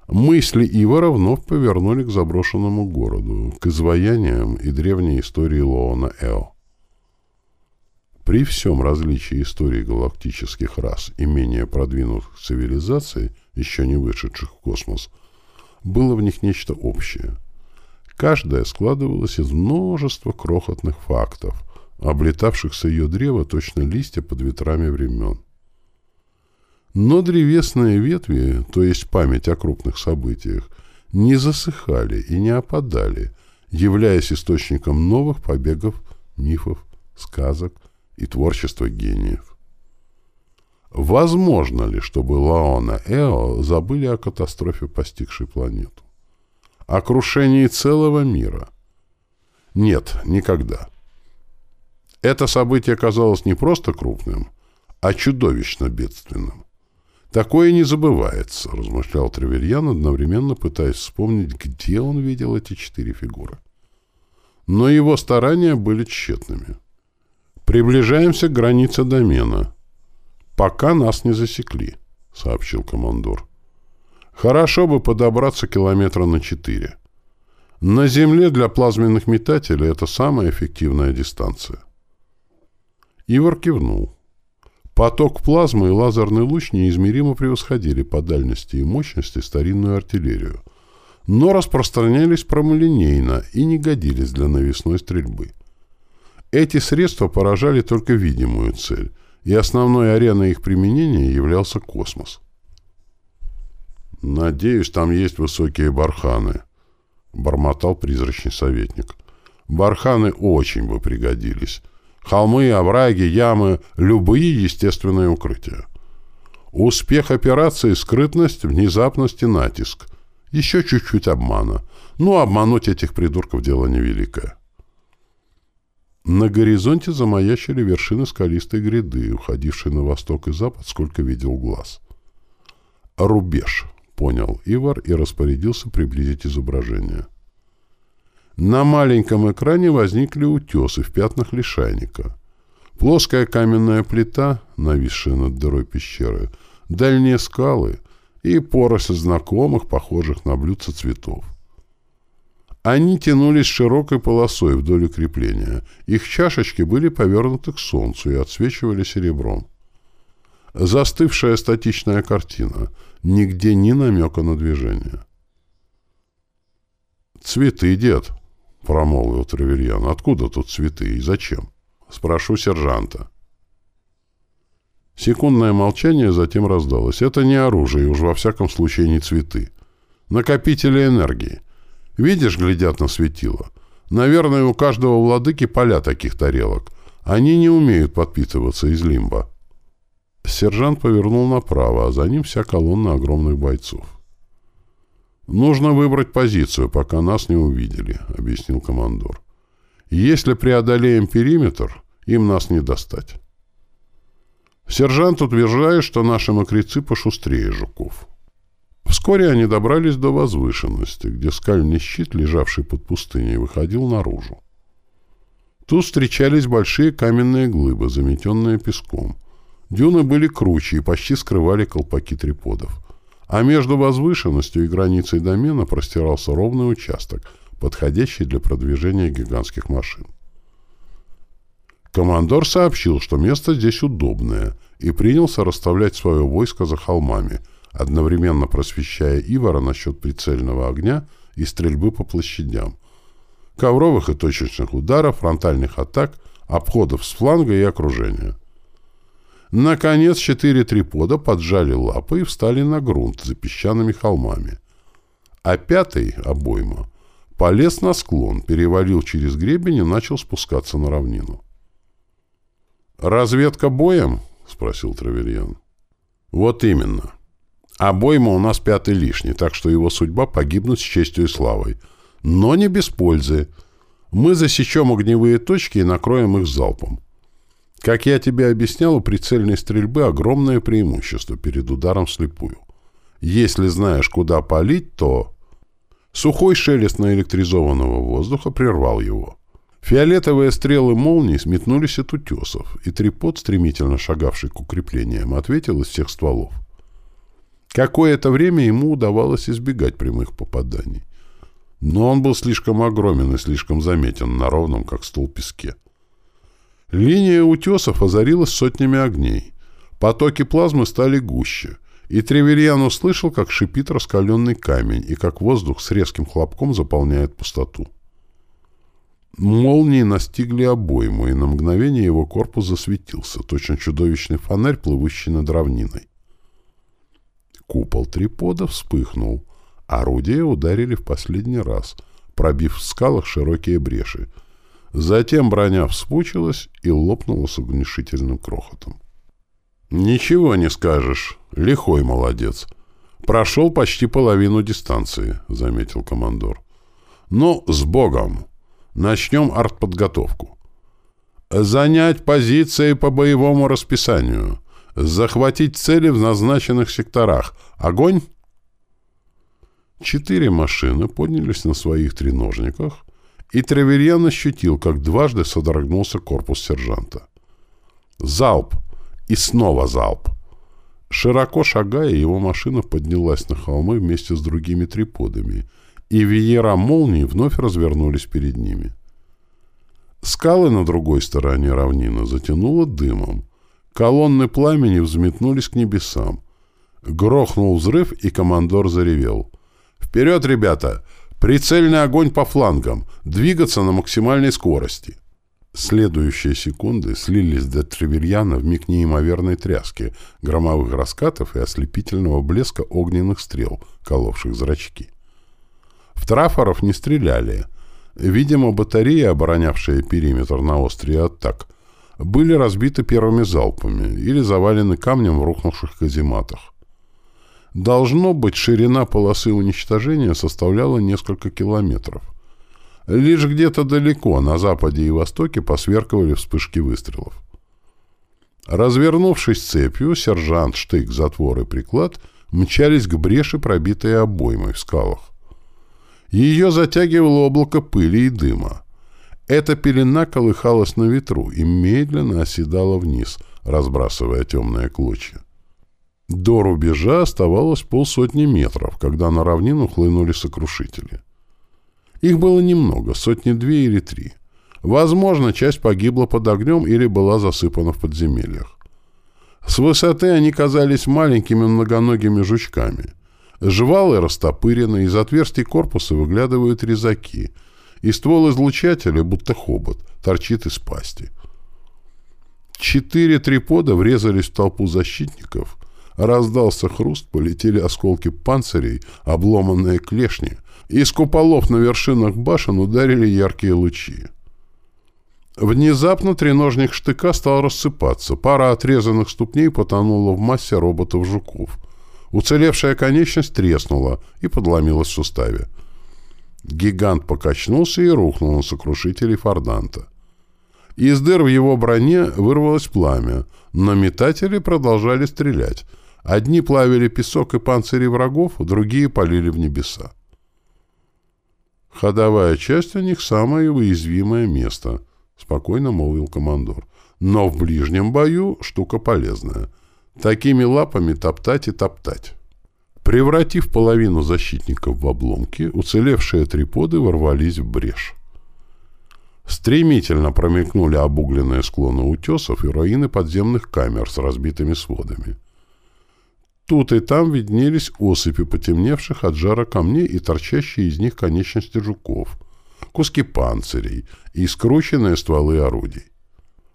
Мысли Ивара вновь повернули к заброшенному городу, к изваяниям и древней истории Лоона Эо. При всем различии истории галактических рас и менее продвинутых цивилизаций, еще не вышедших в космос, было в них нечто общее. Каждая складывалась из множества крохотных фактов, облетавших ее древо точно листья под ветрами времен. Но древесные ветви, то есть память о крупных событиях, не засыхали и не опадали, являясь источником новых побегов мифов, сказок и творчества гениев. Возможно ли, чтобы Лаона Эо забыли о катастрофе, постигшей планету? О крушении целого мира? Нет, никогда. Это событие казалось не просто крупным, а чудовищно бедственным. «Такое не забывается», — размышлял Тревельян, одновременно пытаясь вспомнить, где он видел эти четыре фигуры. Но его старания были тщетными. «Приближаемся к границе домена. Пока нас не засекли», — сообщил командор. «Хорошо бы подобраться километра на четыре. На Земле для плазменных метателей это самая эффективная дистанция». Ивар кивнул. Поток плазмы и лазерный луч неизмеримо превосходили по дальности и мощности старинную артиллерию, но распространялись прямолинейно и не годились для навесной стрельбы. Эти средства поражали только видимую цель, и основной ареной их применения являлся космос. «Надеюсь, там есть высокие барханы», — бормотал призрачный советник. «Барханы очень бы пригодились». Холмы, овраги, ямы, любые естественные укрытия. Успех операции — скрытность, внезапность и натиск. Еще чуть-чуть обмана. Ну, обмануть этих придурков дело невеликое. На горизонте замаячили вершины скалистой гряды, уходившие на восток и запад, сколько видел глаз. «Рубеж», — понял Ивар и распорядился приблизить изображение. На маленьком экране возникли утесы в пятнах лишайника. Плоская каменная плита, нависшая над дырой пещеры, дальние скалы и поросль знакомых, похожих на блюдца цветов. Они тянулись широкой полосой вдоль укрепления. Их чашечки были повернуты к солнцу и отсвечивали серебром. Застывшая статичная картина. Нигде ни намека на движение. «Цветы, дед!» — промолвил Треверьян. «Откуда тут цветы и зачем?» «Спрошу сержанта». Секундное молчание затем раздалось. «Это не оружие, уж во всяком случае не цветы. Накопители энергии. Видишь, глядят на светило. Наверное, у каждого владыки поля таких тарелок. Они не умеют подпитываться из лимба». Сержант повернул направо, а за ним вся колонна огромных бойцов. «Нужно выбрать позицию, пока нас не увидели», — объяснил командор. «Если преодолеем периметр, им нас не достать». Сержант утверждает, что наши мокрецы пошустрее жуков. Вскоре они добрались до возвышенности, где скальный щит, лежавший под пустыней, выходил наружу. Тут встречались большие каменные глыбы, заметенные песком. Дюны были круче и почти скрывали колпаки триподов а между возвышенностью и границей домена простирался ровный участок, подходящий для продвижения гигантских машин. Командор сообщил, что место здесь удобное, и принялся расставлять свое войско за холмами, одновременно просвещая Ивара насчет прицельного огня и стрельбы по площадям, ковровых и точечных ударов, фронтальных атак, обходов с фланга и окружения. Наконец четыре трипода поджали лапы и встали на грунт за песчаными холмами. А пятый, обойма, полез на склон, перевалил через гребень и начал спускаться на равнину. «Разведка боем?» — спросил Травельян. «Вот именно. Обойма у нас пятый лишний, так что его судьба погибнуть с честью и славой. Но не без пользы. Мы засечем огневые точки и накроем их залпом. Как я тебе объяснял, у прицельной стрельбы огромное преимущество перед ударом вслепую. Если знаешь, куда палить, то... Сухой шелест наэлектризованного воздуха прервал его. Фиолетовые стрелы молний сметнулись от утесов, и трипод, стремительно шагавший к укреплениям, ответил из всех стволов. Какое-то время ему удавалось избегать прямых попаданий. Но он был слишком огромен и слишком заметен на ровном, как стол, песке. Линия утесов озарилась сотнями огней. Потоки плазмы стали гуще, и Треверьян услышал, как шипит раскаленный камень и как воздух с резким хлопком заполняет пустоту. Молнии настигли обойму, и на мгновение его корпус засветился, точно чудовищный фонарь, плывущий над равниной. Купол трипода вспыхнул. Орудия ударили в последний раз, пробив в скалах широкие бреши. Затем броня вспучилась и лопнула с огнешительным крохотом. «Ничего не скажешь. Лихой молодец. Прошел почти половину дистанции», — заметил командор. «Ну, с Богом!» Начнем артподготовку. Занять позиции по боевому расписанию. Захватить цели в назначенных секторах. Огонь! Четыре машины поднялись на своих треножниках, и Треверьян ощутил, как дважды содрогнулся корпус сержанта. Залп! И снова залп! Широко шагая, его машина поднялась на холмы вместе с другими триподами — и веера молний вновь развернулись перед ними. Скалы на другой стороне равнины затянуло дымом. Колонны пламени взметнулись к небесам. Грохнул взрыв, и командор заревел. «Вперед, ребята! Прицельный огонь по флангам! Двигаться на максимальной скорости!» Следующие секунды слились до Тревельяна в миг неимоверной тряски, громовых раскатов и ослепительного блеска огненных стрел, коловших зрачки. В трафоров не стреляли. Видимо, батареи, оборонявшие периметр на острие атак, были разбиты первыми залпами или завалены камнем в рухнувших казематах. Должно быть, ширина полосы уничтожения составляла несколько километров. Лишь где-то далеко, на западе и востоке, посверкивали вспышки выстрелов. Развернувшись цепью, сержант, штык, затвор и приклад мчались к бреши, пробитой обоймой в скалах. Ее затягивало облако пыли и дыма. Эта пелена колыхалась на ветру и медленно оседала вниз, разбрасывая темные клочья. До рубежа оставалось полсотни метров, когда на равнину хлынули сокрушители. Их было немного, сотни-две или три. Возможно, часть погибла под огнем или была засыпана в подземельях. С высоты они казались маленькими многоногими жучками — Жвалы растопырены, из отверстий корпуса выглядывают резаки, и ствол излучателя, будто хобот, торчит из пасти. Четыре трипода врезались в толпу защитников, раздался хруст, полетели осколки панцирей, обломанные клешни, из куполов на вершинах башен ударили яркие лучи. Внезапно треножник штыка стал рассыпаться, пара отрезанных ступней потонула в массе роботов-жуков — Уцелевшая конечность треснула и подломилась в суставе. Гигант покачнулся и рухнул на сокрушителей Форданта. Из дыр в его броне вырвалось пламя, но метатели продолжали стрелять. Одни плавили песок и панцири врагов, другие полили в небеса. «Ходовая часть у них самое уязвимое место», — спокойно молвил командор. «Но в ближнем бою штука полезная». Такими лапами топтать и топтать. Превратив половину защитников в обломки, уцелевшие триподы ворвались в брешь. Стремительно промелькнули обугленные склоны утесов и руины подземных камер с разбитыми сводами. Тут и там виднелись осыпи потемневших от жара камней и торчащие из них конечности жуков, куски панцирей и скрученные стволы орудий.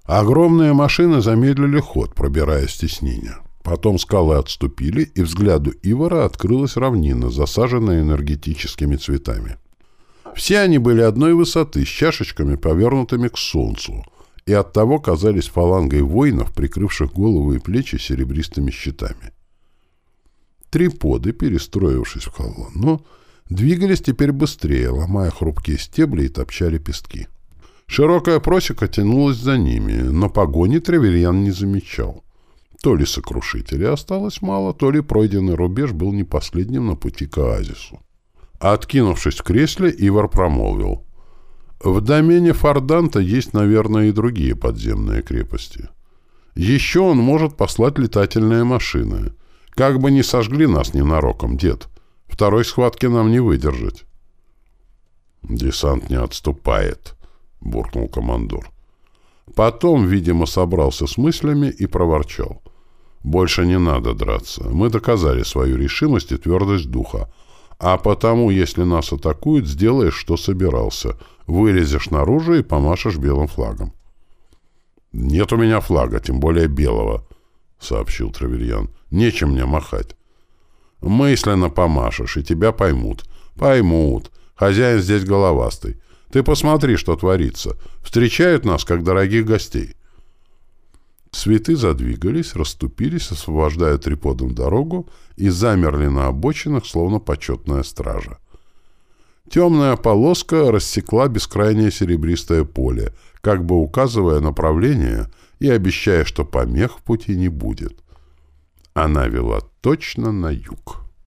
Огромные машины замедлили ход, пробираясь стеснение. Потом скалы отступили, и взгляду Ивара открылась равнина, засаженная энергетическими цветами. Все они были одной высоты, с чашечками, повернутыми к солнцу, и оттого казались фалангой воинов, прикрывших головы и плечи серебристыми щитами. Триподы, перестроившись в колонну, двигались теперь быстрее, ломая хрупкие стебли и топча пестки. Широкая просека тянулась за ними, но погони Треверьян не замечал. То ли сокрушителей осталось мало, то ли пройденный рубеж был не последним на пути к оазису. Откинувшись в кресле, Ивар промолвил. «В домене Форданта есть, наверное, и другие подземные крепости. Еще он может послать летательные машины. Как бы ни сожгли нас ненароком, дед. Второй схватки нам не выдержать». «Десант не отступает», — буркнул командор. Потом, видимо, собрался с мыслями и проворчал. «Больше не надо драться. Мы доказали свою решимость и твердость духа. А потому, если нас атакуют, сделаешь, что собирался. Вылезешь наружу и помашешь белым флагом». «Нет у меня флага, тем более белого», — сообщил Траверьян. «Нечем мне махать». «Мысленно помашешь, и тебя поймут». «Поймут. Хозяин здесь головастый. Ты посмотри, что творится. Встречают нас, как дорогих гостей». Цветы задвигались, расступились, освобождая триподом дорогу, и замерли на обочинах, словно почетная стража. Темная полоска рассекла бескрайнее серебристое поле, как бы указывая направление и обещая, что помех в пути не будет. Она вела точно на юг.